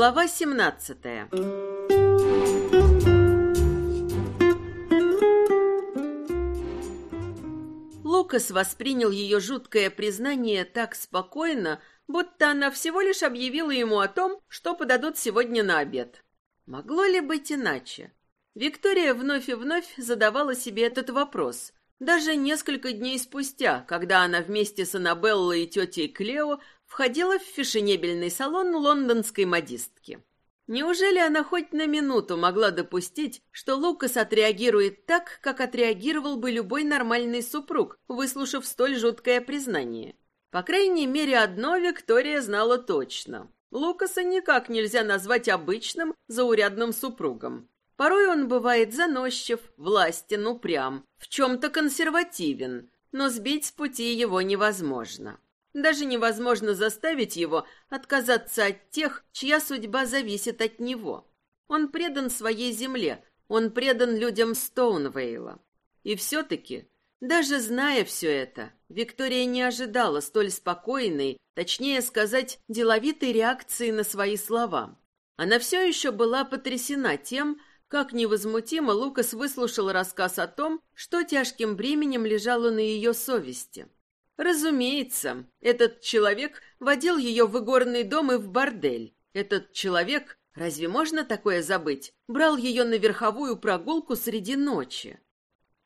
Глава 17 Лукас воспринял ее жуткое признание так спокойно, будто она всего лишь объявила ему о том, что подадут сегодня на обед. Могло ли быть иначе? Виктория вновь и вновь задавала себе этот вопрос, даже несколько дней спустя, когда она вместе с Аннабеллой и тетей Клео входила в фешенебельный салон лондонской модистки. Неужели она хоть на минуту могла допустить, что Лукас отреагирует так, как отреагировал бы любой нормальный супруг, выслушав столь жуткое признание? По крайней мере, одно Виктория знала точно. Лукаса никак нельзя назвать обычным, заурядным супругом. Порой он бывает заносчив, властен, упрям, в чем-то консервативен, но сбить с пути его невозможно. Даже невозможно заставить его отказаться от тех, чья судьба зависит от него. Он предан своей земле, он предан людям Стоунвейла. И все-таки, даже зная все это, Виктория не ожидала столь спокойной, точнее сказать, деловитой реакции на свои слова. Она все еще была потрясена тем, как невозмутимо Лукас выслушал рассказ о том, что тяжким бременем лежало на ее совести. Разумеется, этот человек водил ее в игорный дом и в бордель. Этот человек, разве можно такое забыть, брал ее на верховую прогулку среди ночи.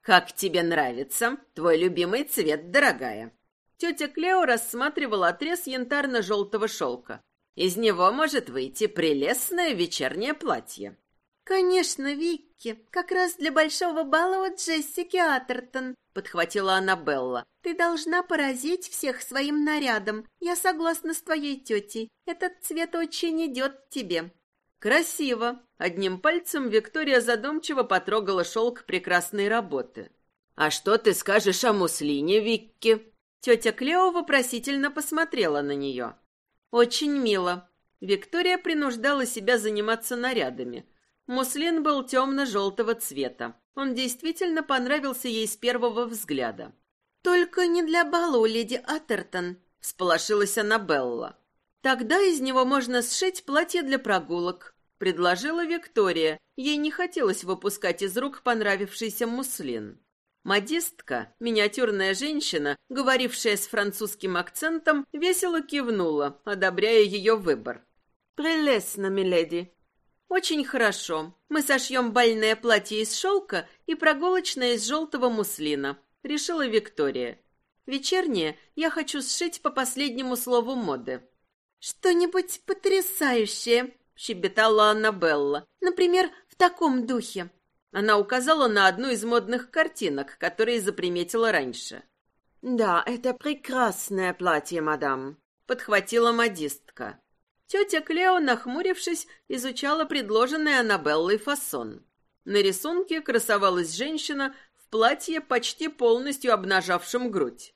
«Как тебе нравится? Твой любимый цвет, дорогая». Тетя Клео рассматривала отрез янтарно-желтого шелка. Из него может выйти прелестное вечернее платье. «Конечно, Викки, как раз для большого бала у Джессики Атертон», — подхватила Аннабелла. «Ты должна поразить всех своим нарядом. Я согласна с твоей тетей. Этот цвет очень идет тебе». «Красиво!» Одним пальцем Виктория задумчиво потрогала шелк прекрасной работы. «А что ты скажешь о муслине, Викки?» Тетя Клео вопросительно посмотрела на нее. «Очень мило». Виктория принуждала себя заниматься нарядами — Муслин был темно-желтого цвета. Он действительно понравился ей с первого взгляда. «Только не для балу, леди Атертон», — всполошилась Аннабелла. «Тогда из него можно сшить платье для прогулок», — предложила Виктория. Ей не хотелось выпускать из рук понравившийся муслин. Модистка, миниатюрная женщина, говорившая с французским акцентом, весело кивнула, одобряя ее выбор. «Прелестно, миледи», «Очень хорошо. Мы сошьем бальное платье из шелка и прогулочное из желтого муслина», — решила Виктория. «Вечернее я хочу сшить по последнему слову моды». «Что-нибудь потрясающее», — щебетала Аннабелла. «Например, в таком духе». Она указала на одну из модных картинок, которые заприметила раньше. «Да, это прекрасное платье, мадам», — подхватила модистка. Тетя Клео, нахмурившись, изучала предложенный Аннабеллой фасон. На рисунке красовалась женщина в платье, почти полностью обнажавшем грудь.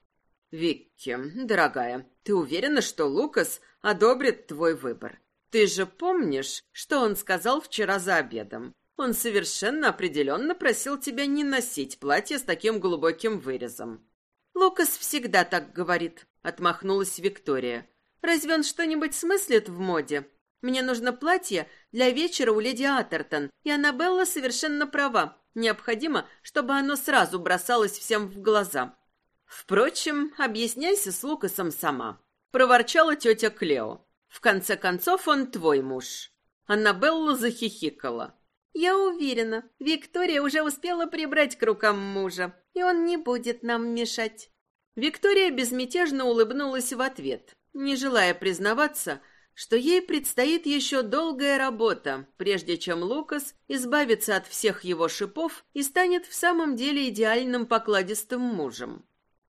«Викки, дорогая, ты уверена, что Лукас одобрит твой выбор? Ты же помнишь, что он сказал вчера за обедом? Он совершенно определенно просил тебя не носить платье с таким глубоким вырезом». «Лукас всегда так говорит», — отмахнулась Виктория. Разве он что-нибудь смыслит в моде? Мне нужно платье для вечера у леди Атертон, и Аннабелла совершенно права. Необходимо, чтобы оно сразу бросалось всем в глаза. Впрочем, объясняйся с Лукасом сама. Проворчала тетя Клео. В конце концов, он твой муж. Аннабелла захихикала. Я уверена, Виктория уже успела прибрать к рукам мужа, и он не будет нам мешать. Виктория безмятежно улыбнулась в ответ не желая признаваться, что ей предстоит еще долгая работа, прежде чем Лукас избавится от всех его шипов и станет в самом деле идеальным покладистым мужем.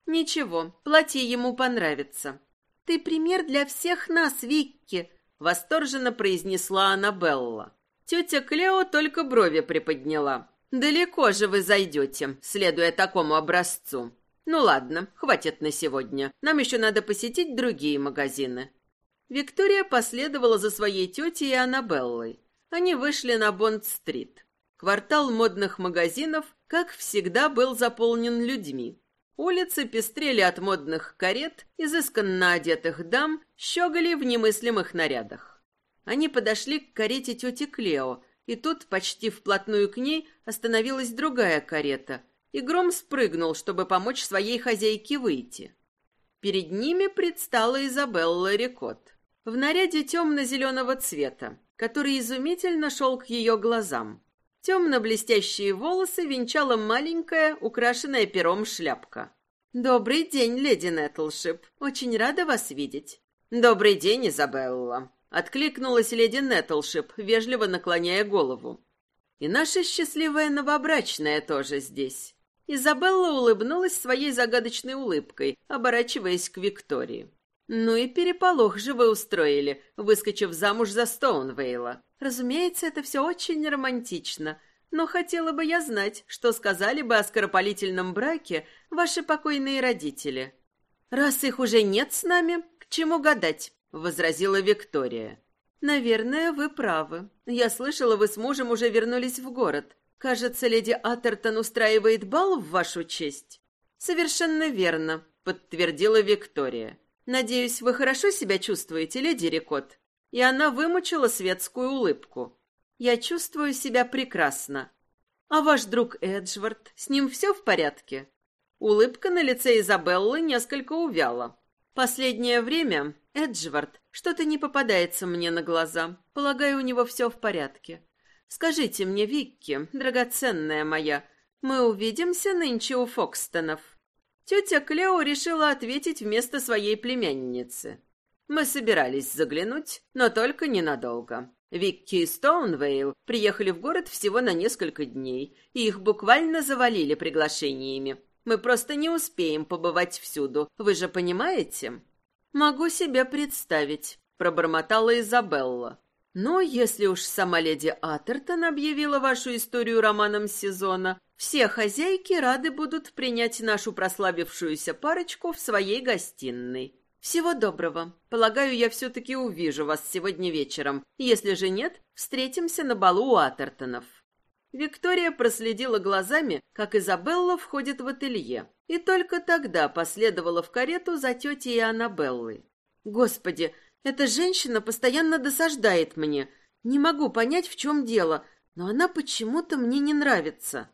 Ничего, платье ему понравится. «Ты пример для всех нас, Викки!» — восторженно произнесла Аннабелла. Тетя Клео только брови приподняла. «Далеко же вы зайдете, следуя такому образцу. Ну ладно, хватит на сегодня. Нам еще надо посетить другие магазины. Виктория последовала за своей тетей и Аннабеллой. Они вышли на Бонд-стрит. Квартал модных магазинов, как всегда, был заполнен людьми. Улицы пестрели от модных карет, изысканно одетых дам, щеголи в немыслимых нарядах. Они подошли к карете тети Клео, и тут, почти вплотную к ней, остановилась другая карета, и Гром спрыгнул, чтобы помочь своей хозяйке выйти. Перед ними предстала Изабелла Рикот в наряде темно-зеленого цвета, который изумительно шел к ее глазам. Темно-блестящие волосы венчала маленькая, украшенная пером шляпка. «Добрый день, леди Нетлшип. Очень рада вас видеть». «Добрый день, Изабелла», — откликнулась леди Нетлшип, вежливо наклоняя голову. «И наша счастливая новобрачная тоже здесь». Изабелла улыбнулась своей загадочной улыбкой, оборачиваясь к Виктории. «Ну и переполох же вы устроили, выскочив замуж за Стоунвейла. Разумеется, это все очень романтично, но хотела бы я знать, что сказали бы о скоропалительном браке ваши покойные родители. Раз их уже нет с нами, к чему гадать, возразила Виктория. Наверное, вы правы. Я слышала, вы с мужем уже вернулись в город. Кажется, леди Атертон устраивает бал в вашу честь. Совершенно верно, подтвердила Виктория. Надеюсь, вы хорошо себя чувствуете, леди Рикот и она вымучила светскую улыбку. «Я чувствую себя прекрасно. А ваш друг Эджвард, с ним все в порядке?» Улыбка на лице Изабеллы несколько увяла. «Последнее время Эджвард что-то не попадается мне на глаза. Полагаю, у него все в порядке. Скажите мне, Викки, драгоценная моя, мы увидимся нынче у Фокстонов?» Тетя Клео решила ответить вместо своей племянницы. Мы собирались заглянуть, но только ненадолго. Викки и Стоунвейл приехали в город всего на несколько дней, и их буквально завалили приглашениями. Мы просто не успеем побывать всюду, вы же понимаете? Могу себе представить, пробормотала Изабелла. Но если уж сама леди Атертон объявила вашу историю романом сезона, все хозяйки рады будут принять нашу прославившуюся парочку в своей гостиной. «Всего доброго. Полагаю, я все-таки увижу вас сегодня вечером. Если же нет, встретимся на балу у Атертонов». Виктория проследила глазами, как Изабелла входит в ателье, и только тогда последовала в карету за тетей Аннабеллой. «Господи, эта женщина постоянно досаждает мне. Не могу понять, в чем дело, но она почему-то мне не нравится».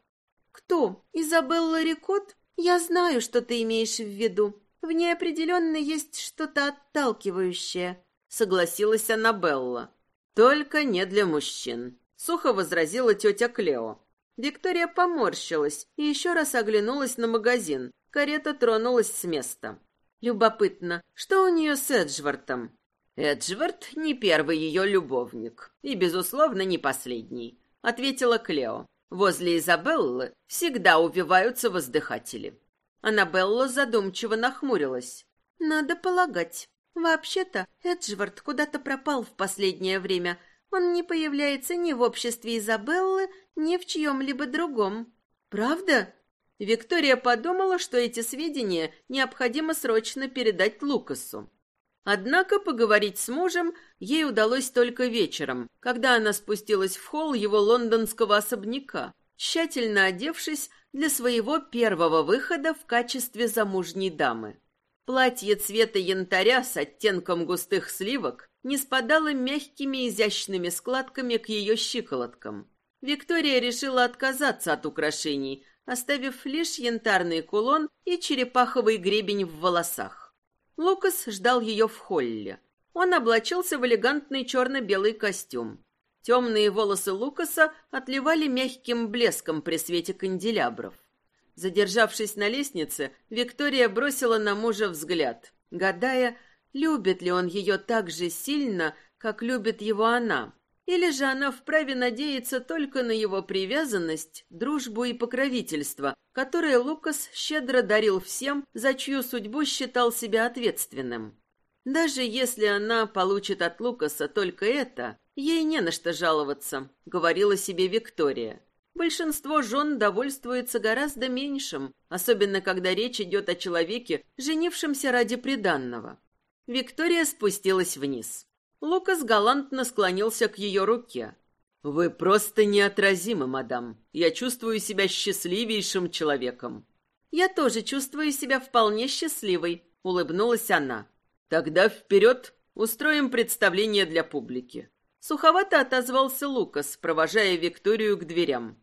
«Кто? Изабелла Рикот? Я знаю, что ты имеешь в виду. В ней определенно есть что-то отталкивающее, согласилась Аннабелла. Только не для мужчин, сухо возразила тетя Клео. Виктория поморщилась и еще раз оглянулась на магазин. Карета тронулась с места. Любопытно, что у нее с Эджвартом? Эджвард не первый ее любовник и, безусловно, не последний, ответила Клео. Возле Изабеллы всегда увиваются воздыхатели. Аннабелла задумчиво нахмурилась. «Надо полагать. Вообще-то Эджвард куда-то пропал в последнее время. Он не появляется ни в обществе Изабеллы, ни в чьем-либо другом. Правда?» Виктория подумала, что эти сведения необходимо срочно передать Лукасу. Однако поговорить с мужем ей удалось только вечером, когда она спустилась в холл его лондонского особняка, тщательно одевшись для своего первого выхода в качестве замужней дамы. Платье цвета янтаря с оттенком густых сливок не спадало мягкими изящными складками к ее щиколоткам. Виктория решила отказаться от украшений, оставив лишь янтарный кулон и черепаховый гребень в волосах. Лукас ждал ее в холле. Он облачился в элегантный черно-белый костюм. Темные волосы Лукаса отливали мягким блеском при свете канделябров. Задержавшись на лестнице, Виктория бросила на мужа взгляд, гадая, любит ли он ее так же сильно, как любит его она. Или же она вправе надеяться только на его привязанность, дружбу и покровительство, которые Лукас щедро дарил всем, за чью судьбу считал себя ответственным. Даже если она получит от Лукаса только это, ей не на что жаловаться, говорила себе Виктория. Большинство жен довольствуется гораздо меньшим, особенно когда речь идет о человеке, женившемся ради приданного. Виктория спустилась вниз. Лукас галантно склонился к ее руке. «Вы просто неотразимы, мадам. Я чувствую себя счастливейшим человеком». «Я тоже чувствую себя вполне счастливой», — улыбнулась она. Тогда вперед устроим представление для публики. Суховато отозвался Лукас, провожая Викторию к дверям.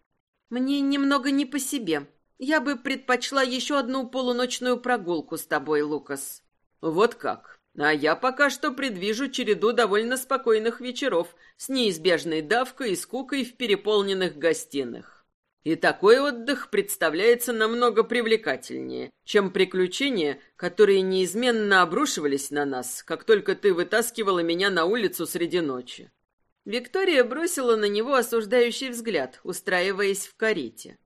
«Мне немного не по себе. Я бы предпочла еще одну полуночную прогулку с тобой, Лукас». «Вот как? А я пока что предвижу череду довольно спокойных вечеров с неизбежной давкой и скукой в переполненных гостиных. И такой отдых представляется намного привлекательнее, чем приключения, которые неизменно обрушивались на нас, как только ты вытаскивала меня на улицу среди ночи. Виктория бросила на него осуждающий взгляд, устраиваясь в карете.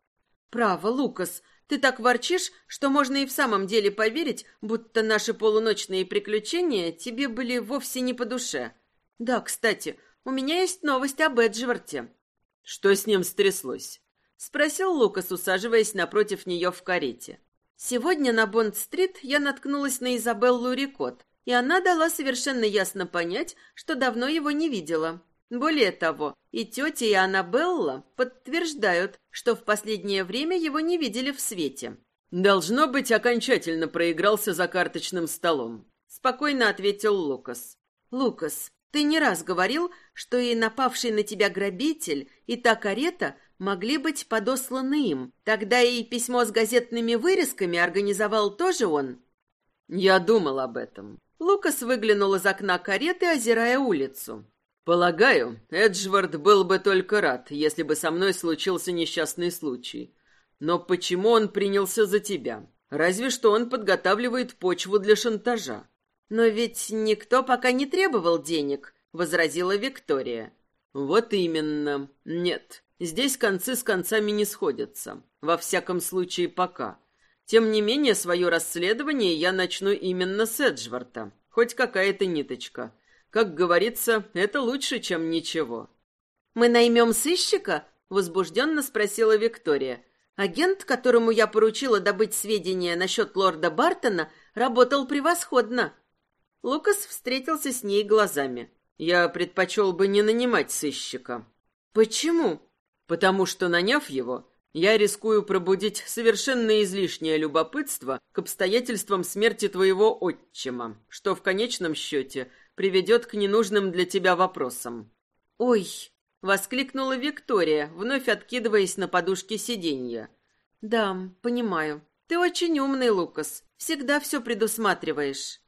«Право, Лукас, ты так ворчишь, что можно и в самом деле поверить, будто наши полуночные приключения тебе были вовсе не по душе. Да, кстати, у меня есть новость об Эджварте». «Что с ним стряслось?» — спросил Лукас, усаживаясь напротив нее в карете. «Сегодня на Бонд-стрит я наткнулась на Изабеллу Рикот, и она дала совершенно ясно понять, что давно его не видела. Более того, и тетя, и Аннабелла подтверждают, что в последнее время его не видели в свете. «Должно быть, окончательно проигрался за карточным столом», — спокойно ответил Лукас. «Лукас, ты не раз говорил, что и напавший на тебя грабитель, и та карета могли быть подосланы им. Тогда и письмо с газетными вырезками организовал тоже он?» «Я думал об этом». Лукас выглянул из окна кареты, озирая улицу. Полагаю, Эджвард был бы только рад, если бы со мной случился несчастный случай. Но почему он принялся за тебя? Разве что он подготавливает почву для шантажа. Но ведь никто пока не требовал денег, возразила Виктория. Вот именно. Нет, здесь концы с концами не сходятся. Во всяком случае, пока. Тем не менее, свое расследование я начну именно с Эджварда. Хоть какая-то ниточка. Как говорится, это лучше, чем ничего. «Мы наймем сыщика?» — возбужденно спросила Виктория. «Агент, которому я поручила добыть сведения насчет лорда Бартона, работал превосходно». Лукас встретился с ней глазами. «Я предпочел бы не нанимать сыщика». «Почему?» «Потому что, наняв его, я рискую пробудить совершенно излишнее любопытство к обстоятельствам смерти твоего отчима, что в конечном счете приведет к ненужным для тебя вопросам. «Ой!» — воскликнула Виктория, вновь откидываясь на подушке сиденья. «Да, понимаю. Ты очень умный, Лукас. Всегда все предусматриваешь».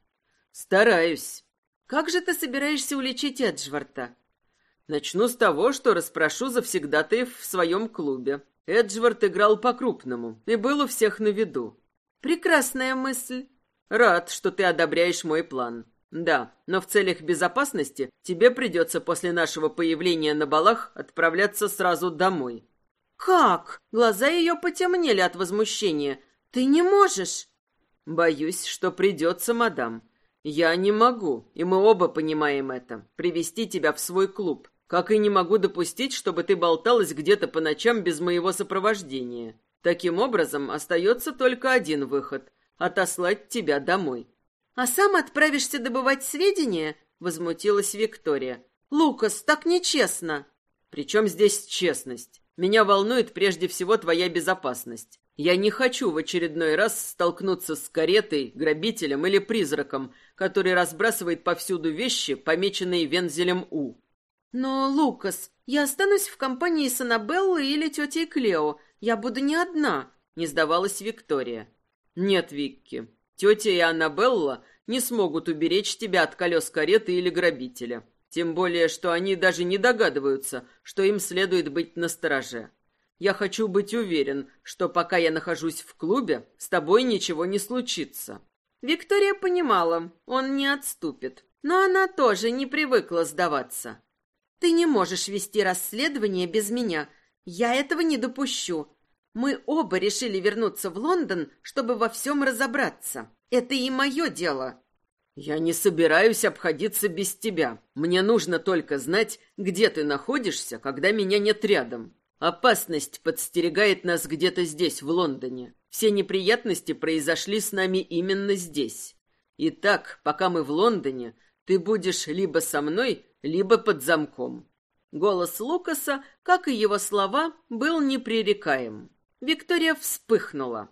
«Стараюсь». «Как же ты собираешься уличить Эджварда?» «Начну с того, что расспрошу завсегдатаев в своем клубе. Эджвард играл по-крупному и был у всех на виду». «Прекрасная мысль». «Рад, что ты одобряешь мой план. Да, но в целях безопасности тебе придется после нашего появления на балах отправляться сразу домой. Как? Глаза ее потемнели от возмущения. Ты не можешь? Боюсь, что придется, мадам. Я не могу, и мы оба понимаем это, привести тебя в свой клуб. Как и не могу допустить, чтобы ты болталась где-то по ночам без моего сопровождения. Таким образом, остается только один выход — отослать тебя домой. «А сам отправишься добывать сведения?» — возмутилась Виктория. «Лукас, так нечестно!» «Причем здесь честность? Меня волнует прежде всего твоя безопасность. Я не хочу в очередной раз столкнуться с каретой, грабителем или призраком, который разбрасывает повсюду вещи, помеченные вензелем У». «Но, Лукас, я останусь в компании с Аннабеллой или тетей Клео. Я буду не одна», — не сдавалась Виктория. «Нет, Викки, Тетя и Аннабелла не смогут уберечь тебя от колес кареты или грабителя. Тем более, что они даже не догадываются, что им следует быть настороже. Я хочу быть уверен, что пока я нахожусь в клубе, с тобой ничего не случится». Виктория понимала, он не отступит, но она тоже не привыкла сдаваться. «Ты не можешь вести расследование без меня. Я этого не допущу. Мы оба решили вернуться в Лондон, чтобы во всем разобраться. Это и мое дело. Я не собираюсь обходиться без тебя. Мне нужно только знать, где ты находишься, когда меня нет рядом. Опасность подстерегает нас где-то здесь, в Лондоне. Все неприятности произошли с нами именно здесь. Итак, пока мы в Лондоне, ты будешь либо со мной, либо под замком. Голос Лукаса, как и его слова, был непререкаем. Виктория вспыхнула.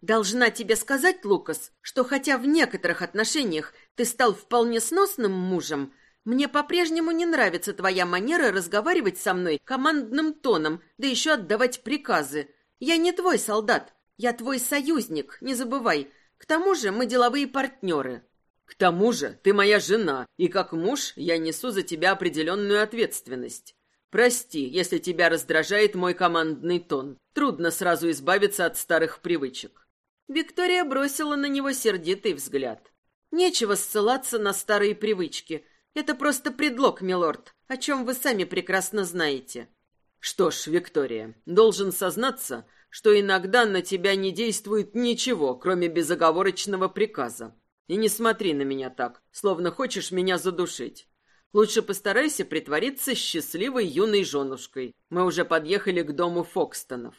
«Должна тебе сказать, Лукас, что хотя в некоторых отношениях ты стал вполне сносным мужем, Мне по-прежнему не нравится твоя манера разговаривать со мной командным тоном, да еще отдавать приказы. Я не твой солдат, я твой союзник, не забывай. К тому же мы деловые партнеры». «К тому же ты моя жена, и как муж я несу за тебя определенную ответственность. Прости, если тебя раздражает мой командный тон. Трудно сразу избавиться от старых привычек». Виктория бросила на него сердитый взгляд. «Нечего ссылаться на старые привычки. Это просто предлог, милорд, о чем вы сами прекрасно знаете». «Что ж, Виктория, должен сознаться, что иногда на тебя не действует ничего, кроме безоговорочного приказа. И не смотри на меня так, словно хочешь меня задушить. Лучше постарайся притвориться счастливой юной женушкой. Мы уже подъехали к дому Фокстонов.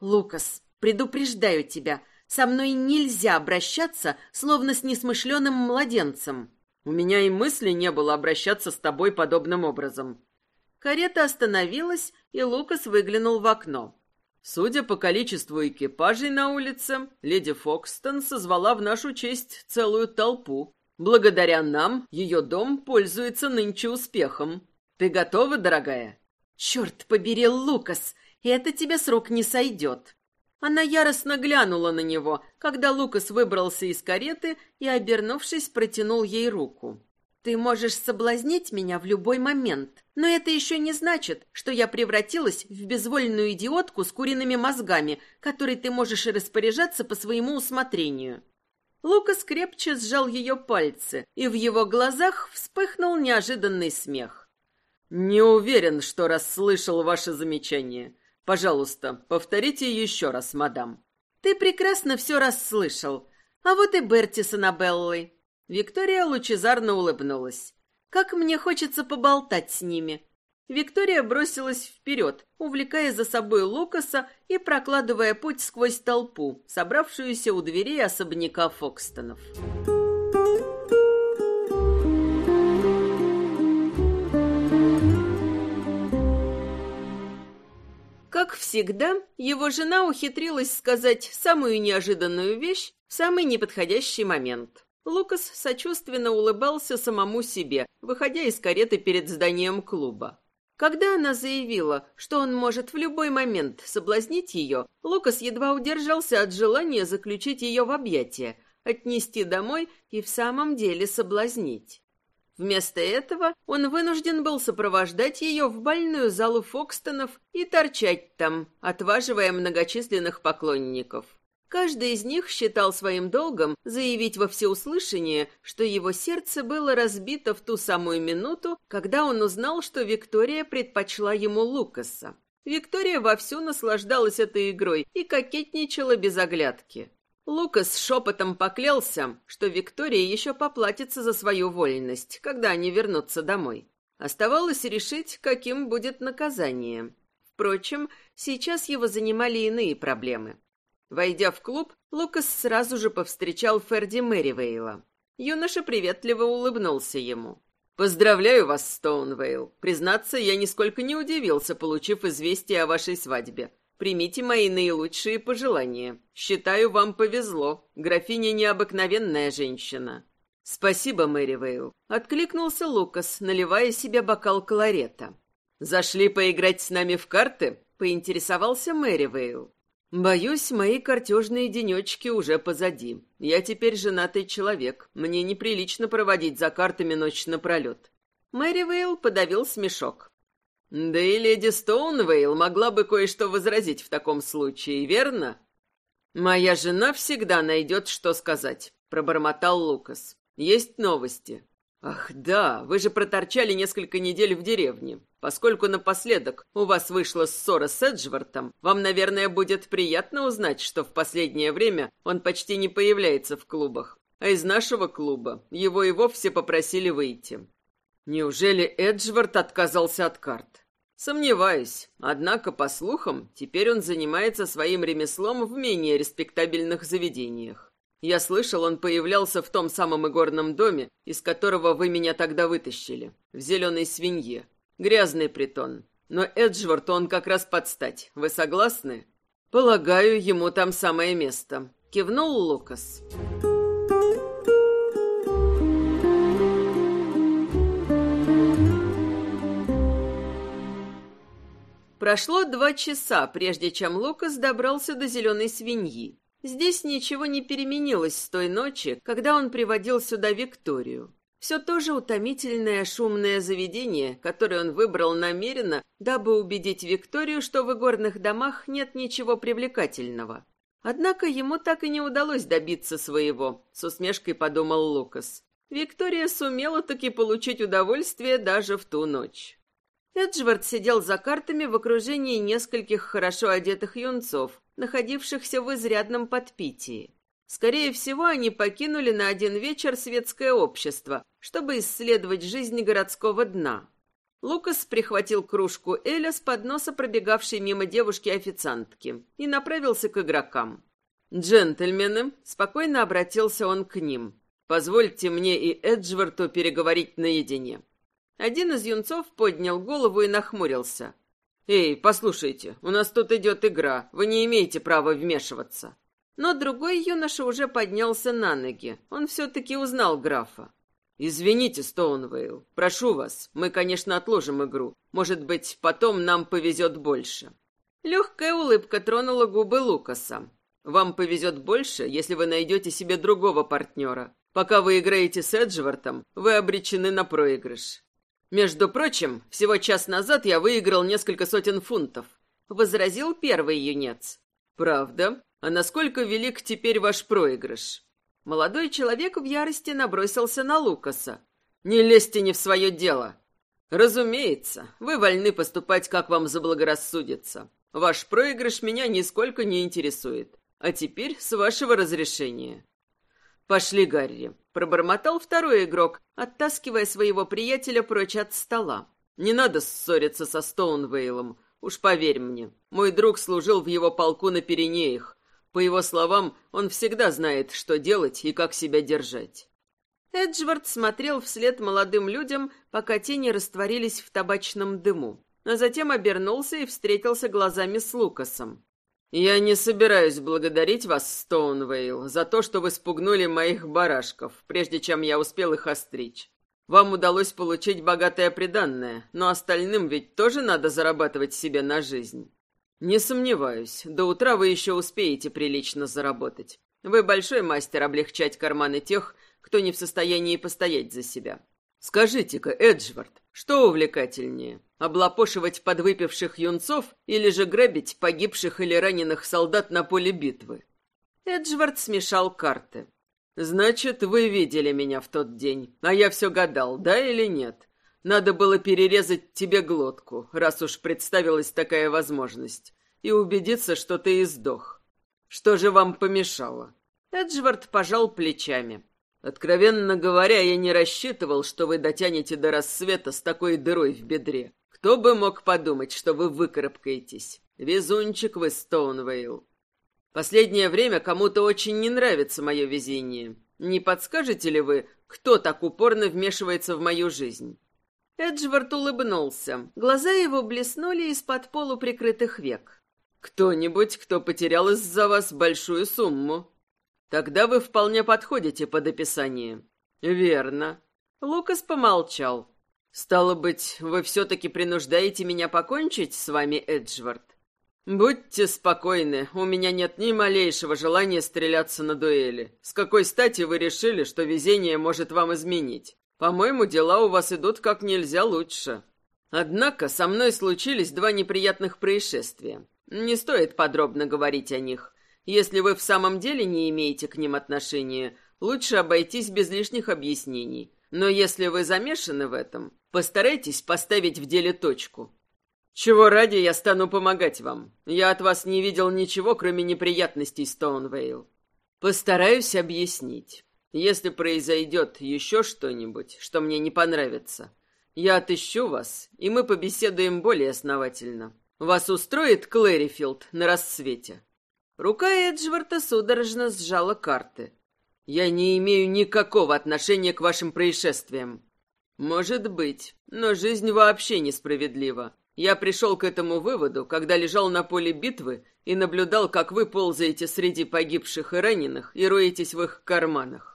Лукас, предупреждаю тебя, со мной нельзя обращаться, словно с несмышленым младенцем. У меня и мысли не было обращаться с тобой подобным образом. Карета остановилась, и Лукас выглянул в окно. Судя по количеству экипажей на улице, леди Фокстон созвала в нашу честь целую толпу. Благодаря нам ее дом пользуется нынче успехом. Ты готова, дорогая? Черт побери, Лукас, это тебе с рук не сойдет. Она яростно глянула на него, когда Лукас выбрался из кареты и, обернувшись, протянул ей руку. Ты можешь соблазнить меня в любой момент, но это еще не значит, что я превратилась в безвольную идиотку с куриными мозгами, которой ты можешь распоряжаться по своему усмотрению». Лукас крепче сжал ее пальцы, и в его глазах вспыхнул неожиданный смех. «Не уверен, что расслышал ваше замечание. Пожалуйста, повторите еще раз, мадам». «Ты прекрасно все расслышал. А вот и Берти с Аннабеллой. Виктория лучезарно улыбнулась. «Как мне хочется поболтать с ними!» Виктория бросилась вперед, увлекая за собой Лукаса и прокладывая путь сквозь толпу, собравшуюся у дверей особняка Фокстонов. Как всегда, его жена ухитрилась сказать самую неожиданную вещь в самый неподходящий момент. Лукас сочувственно улыбался самому себе, выходя из кареты перед зданием клуба. Когда она заявила, что он может в любой момент соблазнить ее, Лукас едва удержался от желания заключить ее в объятия, отнести домой и в самом деле соблазнить. Вместо этого он вынужден был сопровождать ее в больную залу Фокстонов и торчать там, отваживая многочисленных поклонников. Каждый из них считал своим долгом заявить во всеуслышание, что его сердце было разбито в ту самую минуту, когда он узнал, что Виктория предпочла ему Лукаса. Виктория вовсю наслаждалась этой игрой и кокетничала без оглядки. Лукас шепотом поклялся, что Виктория еще поплатится за свою вольность, когда они вернутся домой. Оставалось решить, каким будет наказание. Впрочем, сейчас его занимали иные проблемы. Войдя в клуб, Лукас сразу же повстречал Ферди Мэривейла. Юноша приветливо улыбнулся ему. «Поздравляю вас, Стоунвейл. Признаться, я нисколько не удивился, получив известие о вашей свадьбе. Примите мои наилучшие пожелания. Считаю, вам повезло. Графиня необыкновенная женщина». «Спасибо, Мэривейл», — откликнулся Лукас, наливая себе бокал колорета. «Зашли поиграть с нами в карты?» — поинтересовался Мэривейл. Боюсь, мои картежные денечки уже позади. Я теперь женатый человек. Мне неприлично проводить за картами ночь напролет. Мэри Вейл подавил смешок. Да и леди Стоунвейл могла бы кое-что возразить в таком случае, верно? Моя жена всегда найдет, что сказать, пробормотал Лукас. Есть новости. Ах, да, вы же проторчали несколько недель в деревне. Поскольку напоследок у вас вышла ссора с Эджвортом, вам, наверное, будет приятно узнать, что в последнее время он почти не появляется в клубах. А из нашего клуба его и вовсе попросили выйти. Неужели Эджворт отказался от карт? Сомневаюсь. Однако, по слухам, теперь он занимается своим ремеслом в менее респектабельных заведениях. Я слышал, он появлялся в том самом игорном доме, из которого вы меня тогда вытащили, в зеленой свинье. Грязный притон. Но Эджворт он как раз под стать. Вы согласны? Полагаю, ему там самое место. Кивнул Лукас. Прошло два часа, прежде чем Лукас добрался до зеленой свиньи. Здесь ничего не переменилось с той ночи, когда он приводил сюда Викторию. Все то же утомительное шумное заведение, которое он выбрал намеренно, дабы убедить Викторию, что в игорных домах нет ничего привлекательного. Однако ему так и не удалось добиться своего, с усмешкой подумал Лукас. Виктория сумела таки получить удовольствие даже в ту ночь. Эджвард сидел за картами в окружении нескольких хорошо одетых юнцов, находившихся в изрядном подпитии. Скорее всего, они покинули на один вечер светское общество, чтобы исследовать жизнь городского дна. Лукас прихватил кружку Эля с подноса пробегавшей мимо девушки-официантки и направился к игрокам. «Джентльмены», — спокойно обратился он к ним, — «позвольте мне и Эджворту переговорить наедине». Один из юнцов поднял голову и нахмурился. «Эй, послушайте, у нас тут идет игра, вы не имеете права вмешиваться». Но другой юноша уже поднялся на ноги. Он все-таки узнал графа. «Извините, Стоунвейл, прошу вас, мы, конечно, отложим игру. Может быть, потом нам повезет больше». Легкая улыбка тронула губы Лукаса. «Вам повезет больше, если вы найдете себе другого партнера. Пока вы играете с Эджвортом, вы обречены на проигрыш. Между прочим, всего час назад я выиграл несколько сотен фунтов», — возразил первый юнец. «Правда? А насколько велик теперь ваш проигрыш? Молодой человек в ярости набросился на Лукаса. Не лезьте не в свое дело. Разумеется, вы вольны поступать, как вам заблагорассудится. Ваш проигрыш меня нисколько не интересует. А теперь с вашего разрешения. Пошли, Гарри, пробормотал второй игрок, оттаскивая своего приятеля прочь от стола. Не надо ссориться со Стоунвейлом. Уж поверь мне, мой друг служил в его полку на Пиренеях, по его словам, он всегда знает, что делать и как себя держать. Эджвард смотрел вслед молодым людям, пока тени растворились в табачном дыму, а затем обернулся и встретился глазами с Лукасом. «Я не собираюсь благодарить вас, Стоунвейл, за то, что вы спугнули моих барашков, прежде чем я успел их остричь. Вам удалось получить богатое приданное, но остальным ведь тоже надо зарабатывать себе на жизнь. «Не сомневаюсь, до утра вы еще успеете прилично заработать. Вы большой мастер облегчать карманы тех, кто не в состоянии постоять за себя. Скажите-ка, Эджвард, что увлекательнее, облапошивать подвыпивших юнцов или же грабить погибших или раненых солдат на поле битвы?» Эджвард смешал карты. «Значит, вы видели меня в тот день, а я все гадал, да или нет? Надо было перерезать тебе глотку, раз уж представилась такая возможность, и убедиться, что ты и сдох. Что же вам помешало?» Эджвард пожал плечами. «Откровенно говоря, я не рассчитывал, что вы дотянете до рассвета с такой дырой в бедре. Кто бы мог подумать, что вы выкарабкаетесь? Везунчик вы, Стоунвейл. Последнее время кому-то очень не нравится мое везение. Не подскажете ли вы, кто так упорно вмешивается в мою жизнь? Эджвард улыбнулся. Глаза его блеснули из-под полуприкрытых век. «Кто-нибудь, кто потерял из-за вас большую сумму?» «Тогда вы вполне подходите под описание». «Верно». Лукас помолчал. «Стало быть, вы все-таки принуждаете меня покончить с вами, Эджвард?» «Будьте спокойны, у меня нет ни малейшего желания стреляться на дуэли. С какой стати вы решили, что везение может вам изменить? По-моему, дела у вас идут как нельзя лучше. Однако со мной случились два неприятных происшествия. Не стоит подробно говорить о них. Если вы в самом деле не имеете к ним отношения, лучше обойтись без лишних объяснений. Но если вы замешаны в этом, постарайтесь поставить в деле точку. Чего ради я стану помогать вам? Я от вас не видел ничего, кроме неприятностей, Стоунвейл. Постараюсь объяснить. Если произойдет еще что-нибудь, что мне не понравится, я отыщу вас, и мы побеседуем более основательно. Вас устроит Клэрифилд на рассвете?» Рука Эджварда судорожно сжала карты. «Я не имею никакого отношения к вашим происшествиям». «Может быть, но жизнь вообще несправедлива. Я пришел к этому выводу, когда лежал на поле битвы и наблюдал, как вы ползаете среди погибших и раненых и роетесь в их карманах.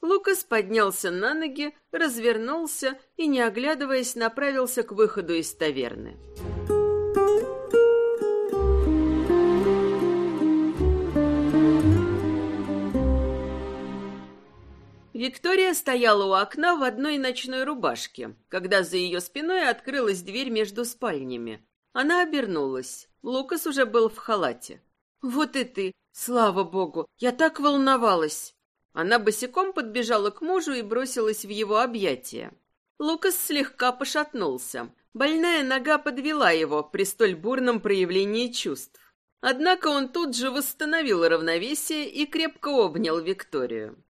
Лукас поднялся на ноги, развернулся и, не оглядываясь, направился к выходу из таверны. Виктория стояла у окна в одной ночной рубашке, когда за ее спиной открылась дверь между спальнями. Она обернулась. Лукас уже был в халате. «Вот и ты! Слава богу! Я так волновалась!» Она босиком подбежала к мужу и бросилась в его объятия. Лукас слегка пошатнулся. Больная нога подвела его при столь бурном проявлении чувств. Однако он тут же восстановил равновесие и крепко обнял Викторию.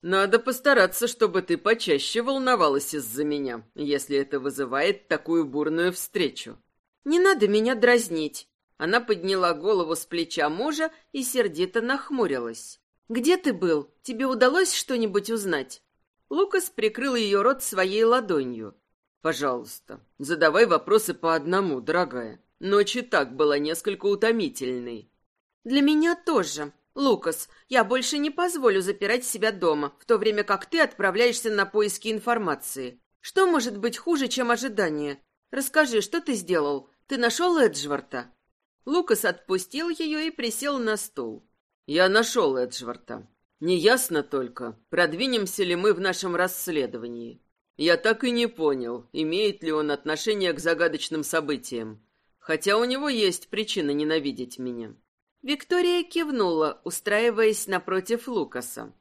«Надо постараться, чтобы ты почаще волновалась из-за меня, если это вызывает такую бурную встречу». «Не надо меня дразнить». Она подняла голову с плеча мужа и сердито нахмурилась. «Где ты был? Тебе удалось что-нибудь узнать?» Лукас прикрыл ее рот своей ладонью. «Пожалуйста, задавай вопросы по одному, дорогая. Ночь и так была несколько утомительной». «Для меня тоже. Лукас, я больше не позволю запирать себя дома, в то время как ты отправляешься на поиски информации. Что может быть хуже, чем ожидание? Расскажи, что ты сделал? Ты нашел Эджварта?» Лукас отпустил ее и присел на стул. «Я нашел Эджварта. Неясно только, продвинемся ли мы в нашем расследовании. Я так и не понял, имеет ли он отношение к загадочным событиям, хотя у него есть причина ненавидеть меня. Виктория кивнула, устраиваясь напротив Лукаса.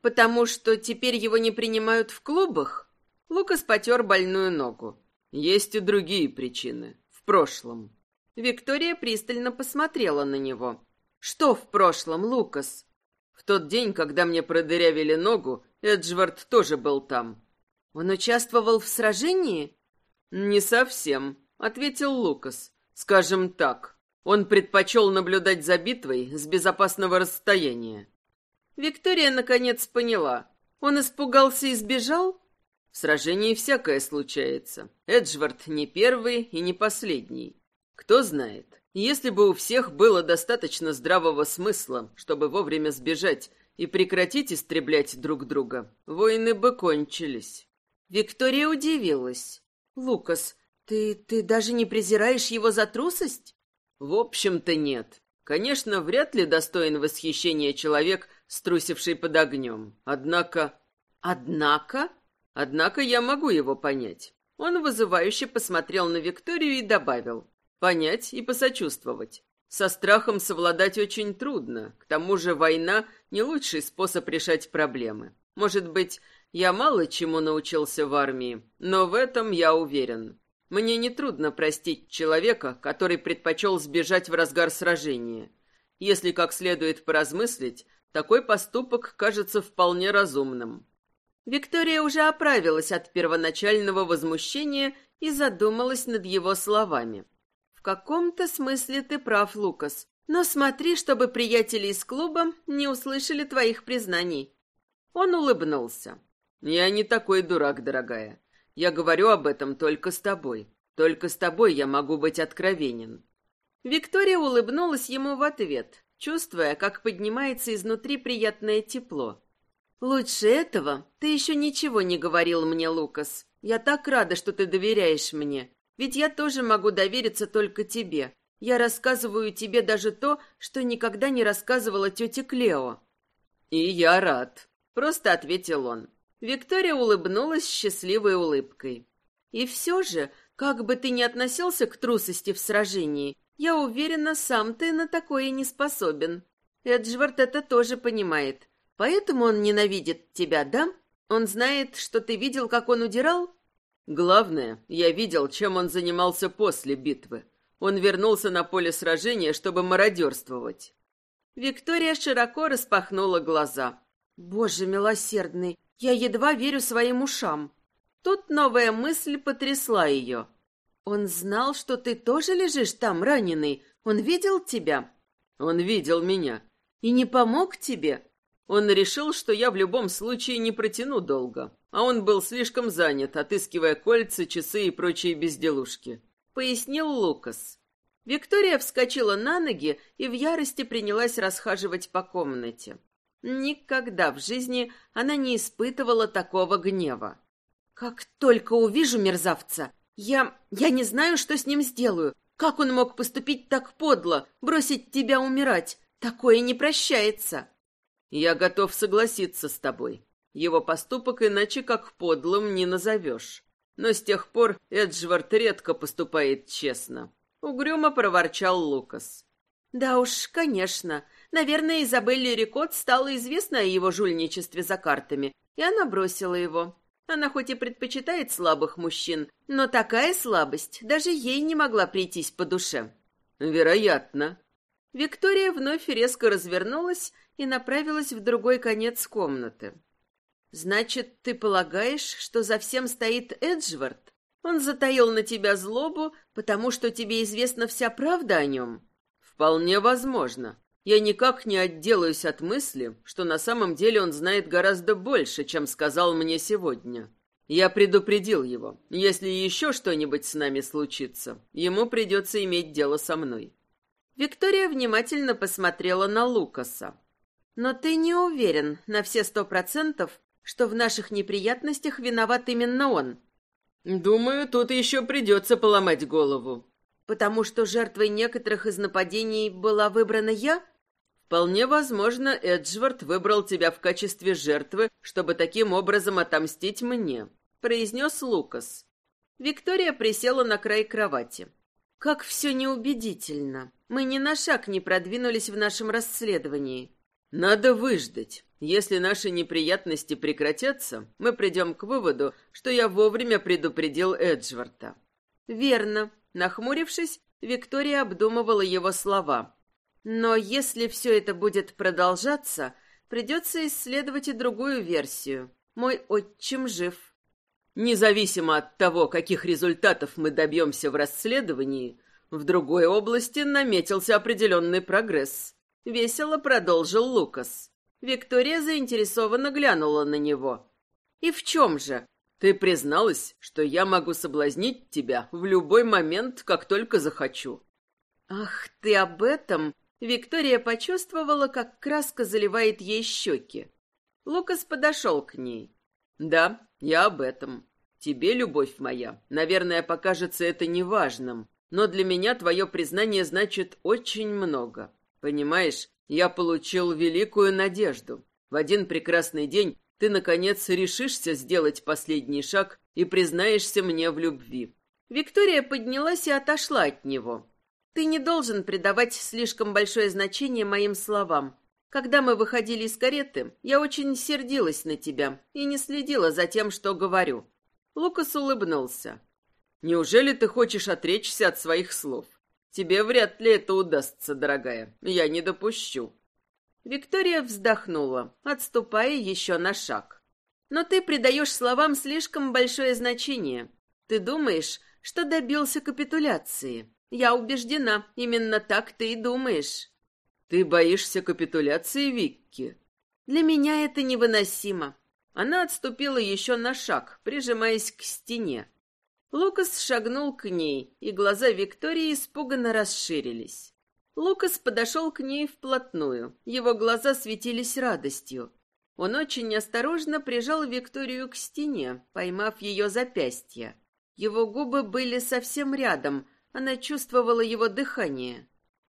«Потому что теперь его не принимают в клубах?» Лукас потер больную ногу. «Есть и другие причины. В прошлом». Виктория пристально посмотрела на него. «Что в прошлом, Лукас?» «В тот день, когда мне продырявили ногу, Эджвард тоже был там». «Он участвовал в сражении?» «Не совсем», — ответил Лукас. «Скажем так, он предпочел наблюдать за битвой с безопасного расстояния». Виктория наконец поняла. Он испугался и сбежал? В сражении всякое случается. Эджвард не первый и не последний. Кто знает, если бы у всех было достаточно здравого смысла, чтобы вовремя сбежать и прекратить истреблять друг друга, войны бы кончились. Виктория удивилась. «Лукас, ты... ты даже не презираешь его за трусость?» В общем-то, нет. Конечно, вряд ли достоин восхищения человек, струсивший под огнем. Однако... Однако? Однако я могу его понять. Он вызывающе посмотрел на Викторию и добавил. Понять и посочувствовать. Со страхом совладать очень трудно. К тому же война — не лучший способ решать проблемы. Может быть, я мало чему научился в армии, но в этом я уверен. Мне нетрудно простить человека, который предпочел сбежать в разгар сражения. Если как следует поразмыслить, такой поступок кажется вполне разумным. Виктория уже оправилась от первоначального возмущения и задумалась над его словами. «В каком-то смысле ты прав, Лукас, но смотри, чтобы приятели из клуба не услышали твоих признаний». Он улыбнулся. «Я не такой дурак, дорогая. Я говорю об этом только с тобой. Только с тобой я могу быть откровенен». Виктория улыбнулась ему в ответ, чувствуя, как поднимается изнутри приятное тепло. «Лучше этого ты еще ничего не говорил мне, Лукас. Я так рада, что ты доверяешь мне. Ведь я тоже могу довериться только тебе. Я рассказываю тебе даже то, что никогда не рассказывала тете Клео». «И я рад», — просто ответил он. Виктория улыбнулась счастливой улыбкой. «И все же, как бы ты ни относился к трусости в сражении, я уверена, сам ты на такое не способен. Эджвард это тоже понимает. Поэтому он ненавидит тебя, да? Он знает, что ты видел, как он удирал?» «Главное, я видел, чем он занимался после битвы. Он вернулся на поле сражения, чтобы мародерствовать». Виктория широко распахнула глаза. «Боже милосердный, я едва верю своим ушам. Тут новая мысль потрясла ее. Он знал, что ты тоже лежишь там раненый. Он видел тебя? Он видел меня. И не помог тебе? Он решил, что я в любом случае не протяну долго. А он был слишком занят, отыскивая кольца, часы и прочие безделушки. Пояснил Лукас. Виктория вскочила на ноги и в ярости принялась расхаживать по комнате. Никогда в жизни она не испытывала такого гнева. «Как только увижу мерзавца, я... я не знаю, что с ним сделаю. Как он мог поступить так подло, бросить тебя умирать? Такое не прощается!» «Я готов согласиться с тобой. Его поступок иначе как подлым не назовешь. Но с тех пор Эджвард редко поступает честно. Угрюмо проворчал Лукас. Да уж, конечно. Наверное, Изабелле Рикот стало известно о его жульничестве за картами, и она бросила его. Она хоть и предпочитает слабых мужчин, но такая слабость даже ей не могла прийтись по душе. Вероятно. Виктория вновь резко развернулась и направилась в другой конец комнаты. Значит, ты полагаешь, что за всем стоит Эджвард? Он затаил на тебя злобу, потому что тебе известна вся правда о нем? Вполне возможно. Я никак не отделаюсь от мысли, что на самом деле он знает гораздо больше, чем сказал мне сегодня. Я предупредил его. Если еще что-нибудь с нами случится, ему придется иметь дело со мной. Виктория внимательно посмотрела на Лукаса. Но ты не уверен на все сто процентов, что в наших неприятностях виноват именно он. Думаю, тут еще придется поломать голову. Потому что жертвой некоторых из нападений была выбрана я? Вполне возможно, Эджвард выбрал тебя в качестве жертвы, чтобы таким образом отомстить мне, произнес Лукас. Виктория присела на край кровати. Как все неубедительно. Мы ни на шаг не продвинулись в нашем расследовании. Надо выждать. Если наши неприятности прекратятся, мы придем к выводу, что я вовремя предупредил Эджварда. Верно. Нахмурившись, Виктория обдумывала его слова. Но если все это будет продолжаться, придется исследовать и другую версию. Мой отчим жив. Независимо от того, каких результатов мы добьемся в расследовании, в другой области наметился определенный прогресс. Весело продолжил Лукас. Виктория заинтересованно глянула на него. «И в чем же?» «Ты призналась, что я могу соблазнить тебя в любой момент, как только захочу». «Ах, ты об этом?» Виктория почувствовала, как краска заливает ей щеки. Лукас подошел к ней. «Да, я об этом. Тебе, любовь моя, наверное, покажется это неважным, но для меня твое признание значит очень много. Понимаешь, я получил великую надежду. В один прекрасный день ты, наконец, решишься сделать последний шаг и признаешься мне в любви». Виктория поднялась и отошла от него. Ты не должен придавать слишком большое значение моим словам. Когда мы выходили из кареты, я очень сердилась на тебя и не следила за тем, что говорю. Лукас улыбнулся. Неужели ты хочешь отречься от своих слов? Тебе вряд ли это удастся, дорогая. Я не допущу. Виктория вздохнула, отступая еще на шаг. Но ты придаешь словам слишком большое значение. Ты думаешь, что добился капитуляции. Я убеждена, именно так ты и думаешь. Ты боишься капитуляции, Викки? Для меня это невыносимо. Она отступила еще на шаг, прижимаясь к стене. Лукас шагнул к ней, и глаза Виктории испуганно расширились. Лукас подошел к ней вплотную. Его глаза светились радостью. Он очень осторожно прижал Викторию к стене, поймав ее запястье. Его губы были совсем рядом, она чувствовала его дыхание.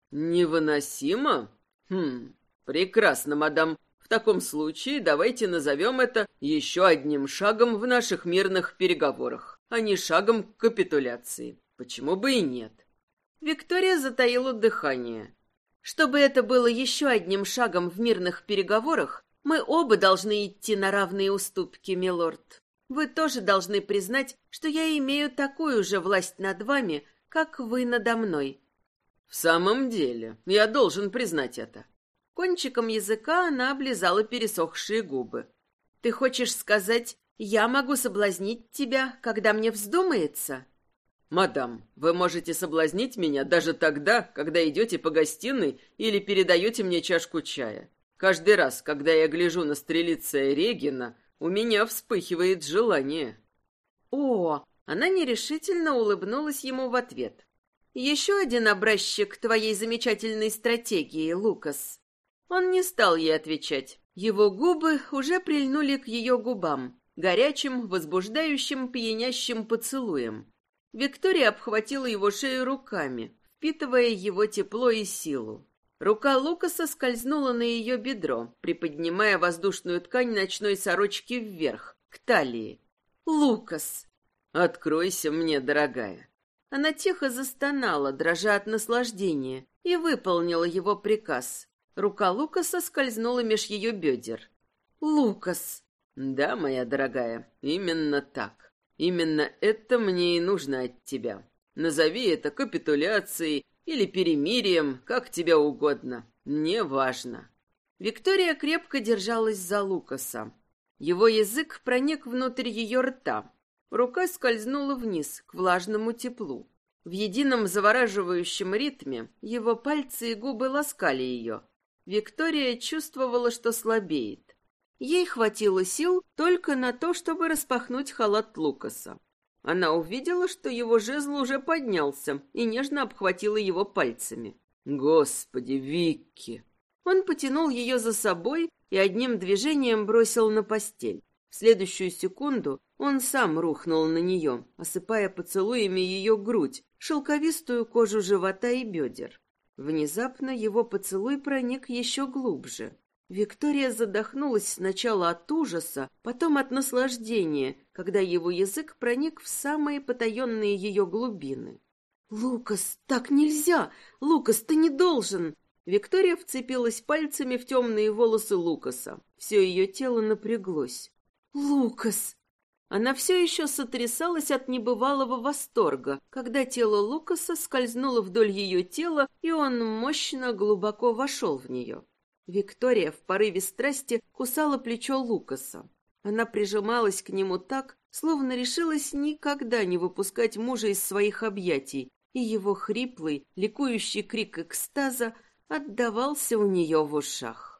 «Невыносимо? Хм, прекрасно, мадам. В таком случае давайте назовем это еще одним шагом в наших мирных переговорах, а не шагом к капитуляции. Почему бы и нет?» Виктория затаила дыхание. «Чтобы это было еще одним шагом в мирных переговорах, мы оба должны идти на равные уступки, милорд. Вы тоже должны признать, что я имею такую же власть над вами, как вы надо мной. В самом деле, я должен признать это. Кончиком языка она облизала пересохшие губы. Ты хочешь сказать, я могу соблазнить тебя, когда мне вздумается? Мадам, вы можете соблазнить меня даже тогда, когда идете по гостиной или передаете мне чашку чая. Каждый раз, когда я гляжу на стрелица Регина, у меня вспыхивает желание. О, она нерешительно улыбнулась ему в ответ. «Еще один образчик твоей замечательной стратегии, Лукас». Он не стал ей отвечать. Его губы уже прильнули к ее губам, горячим, возбуждающим, пьянящим поцелуем. Виктория обхватила его шею руками, впитывая его тепло и силу. Рука Лукаса скользнула на ее бедро, приподнимая воздушную ткань ночной сорочки вверх, к талии. «Лукас!» «Откройся мне, дорогая!» Она тихо застонала, дрожа от наслаждения, и выполнила его приказ. Рука Лукаса скользнула меж ее бедер. «Лукас!» «Да, моя дорогая, именно так. Именно это мне и нужно от тебя. Назови это капитуляцией или перемирием, как тебе угодно. Не важно. Виктория крепко держалась за Лукаса. Его язык проник внутрь ее рта. Рука скользнула вниз, к влажному теплу. В едином завораживающем ритме его пальцы и губы ласкали ее. Виктория чувствовала, что слабеет. Ей хватило сил только на то, чтобы распахнуть халат Лукаса. Она увидела, что его жезл уже поднялся и нежно обхватила его пальцами. «Господи, Викки!» Он потянул ее за собой и одним движением бросил на постель. В следующую секунду он сам рухнул на нее, осыпая поцелуями ее грудь, шелковистую кожу живота и бедер. Внезапно его поцелуй проник еще глубже. Виктория задохнулась сначала от ужаса, потом от наслаждения, когда его язык проник в самые потаенные ее глубины. «Лукас, так нельзя! Лукас, ты не должен!» Виктория вцепилась пальцами в темные волосы Лукаса. Все ее тело напряглось. «Лукас!» Она все еще сотрясалась от небывалого восторга, когда тело Лукаса скользнуло вдоль ее тела, и он мощно глубоко вошел в нее. Виктория в порыве страсти кусала плечо Лукаса. Она прижималась к нему так, словно решилась никогда не выпускать мужа из своих объятий, и его хриплый, ликующий крик экстаза отдавался у нее в ушах.